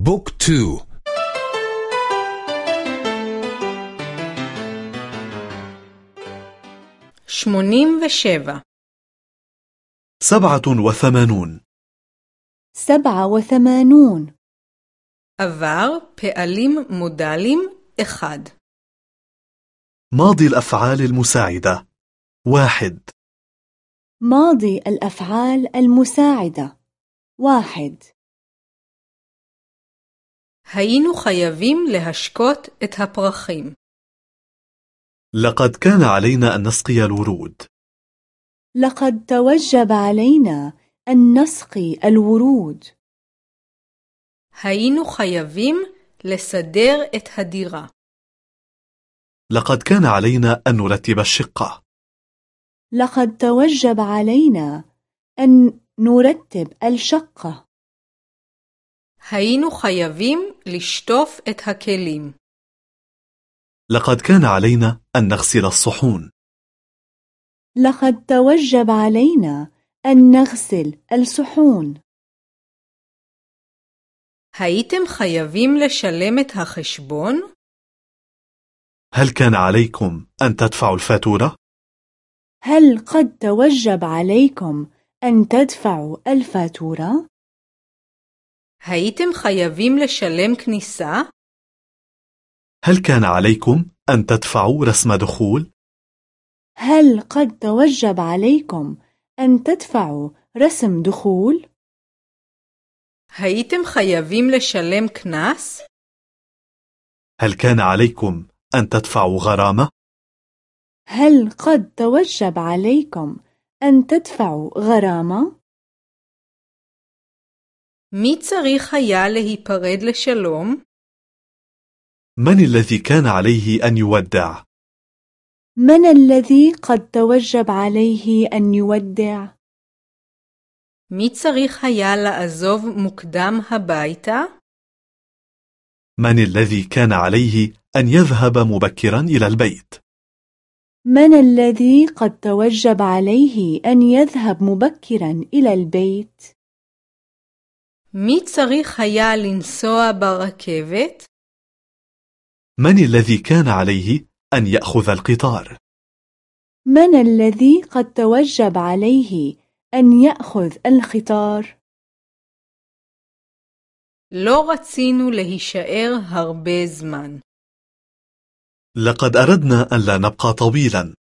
بوك تو שמונים ושבע سبعة وثمانون سبعة وثمانون עבר פעלים מודלים אחד ماضي الأفعال المساعدة واحد ماضي الأفعال المساعدة واحد היינו חייבים להשקות את הפרחים. لقد كان علينا أن نسقي الورود لقد توجب علينا أن نسقي الورود היינו חייבים לסדר את הדירה. لقد كان علينا أن نرتب الشقة لقد توجب علينا أن نرتب الشقة היינו חייבים לשטוף את הכלים. لقد كان علينا أن نغسل الصحون. لقد توجب علينا أن نغسل الصحون. הייתם חייבים לשלם את החשבון? هل كان عليكم أن تدفعوا الفاتورة؟ هل قد توجب عليكم أن تدفعوا الفاتورة؟ הייתם חייבים לשלם כניסה? هل كان عليكم أن تدفعوا رسم دخول؟ هل قد توجب عليكم أن تدفعوا رسم دخول؟ הייתם חייבים לשלם קנס? هل كان عليكم أن تدفعوا غرامة؟ هل قد توجب عليكم أن تدفعوا غرامة؟ מי צריך היה להיפרד לשלום? من الذي كان عليه أن يودع؟ من الذي قد توجب عليه أن يودع؟ מי צריך היה לעזוב מוקדם הביתה? من الذي كان عليه أن يذهب مبكرا إلى البيت؟ من الذي قد توجب عليه أن يذهب مبكرا إلى البيت؟ מי צריך היה לנסוע ברכבת? من الذي كان عليه أن يأخذ القطار؟ من الذي قد توجب عليه أن يأخذ القطار؟ לא רצינו להישאר הרבה זמן. لقد أردنا أن لا نبقى طويلا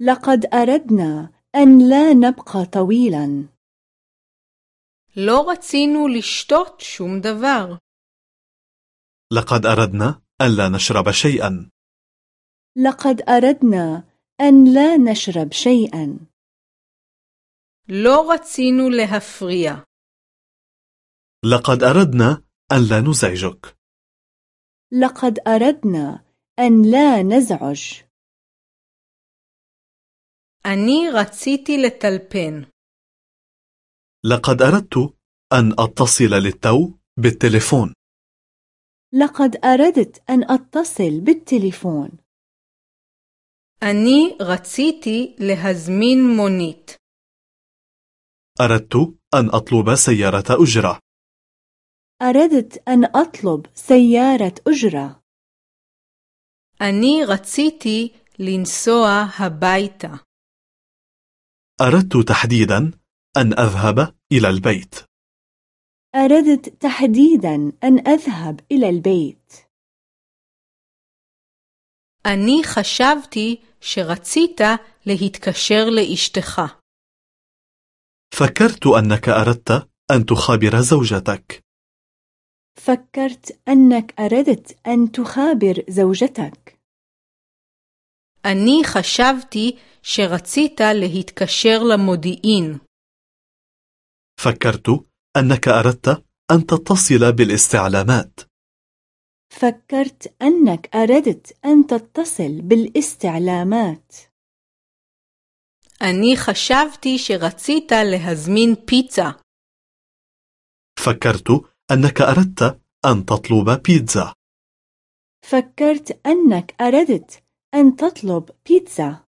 لقد أردنا أن لا نبقى طويلا לא רצינו לשתות שום דבר. لقد أردنا أن لا نشرب شيئا لقد أردنا أن لا نشرب شيئا לא רצינו להפריע. لقد أردنا أن لا نزعجك لقد أردنا أن لا نزعج אני רציתי לטלפן. لقد أردت أن أتصل للتو بالتليفون لقد أردت أن أتصل بالتليفون אני רציתי להזמין מונית. أردت أن أطلب سيارة أجرة أردت أن أطلب سيارة أجرة אני רציתי לנסוע הביתה. أردت تحديدا أن أذهب إلى البيت أردت تحديدا أن أذهب إلى البيت אני חשבתי שרצית להתקשר לאשתך. فكرت أنك أردت أن تخابر زوجتك فكرت أنك أردت أن تخابر زوجتك אני חשבתי שרצית להתקשר למודיעין. فكرت أنك أردت أن تتصل بالاستعلامات فكرت أنك أردت أن تتصل بالاستعلامات אני חשבתי שרצית להזמין פיצה. فكرت أنك أردت أن تطلب بيتزا فكرت أنك أردت أن تطلب بيتزا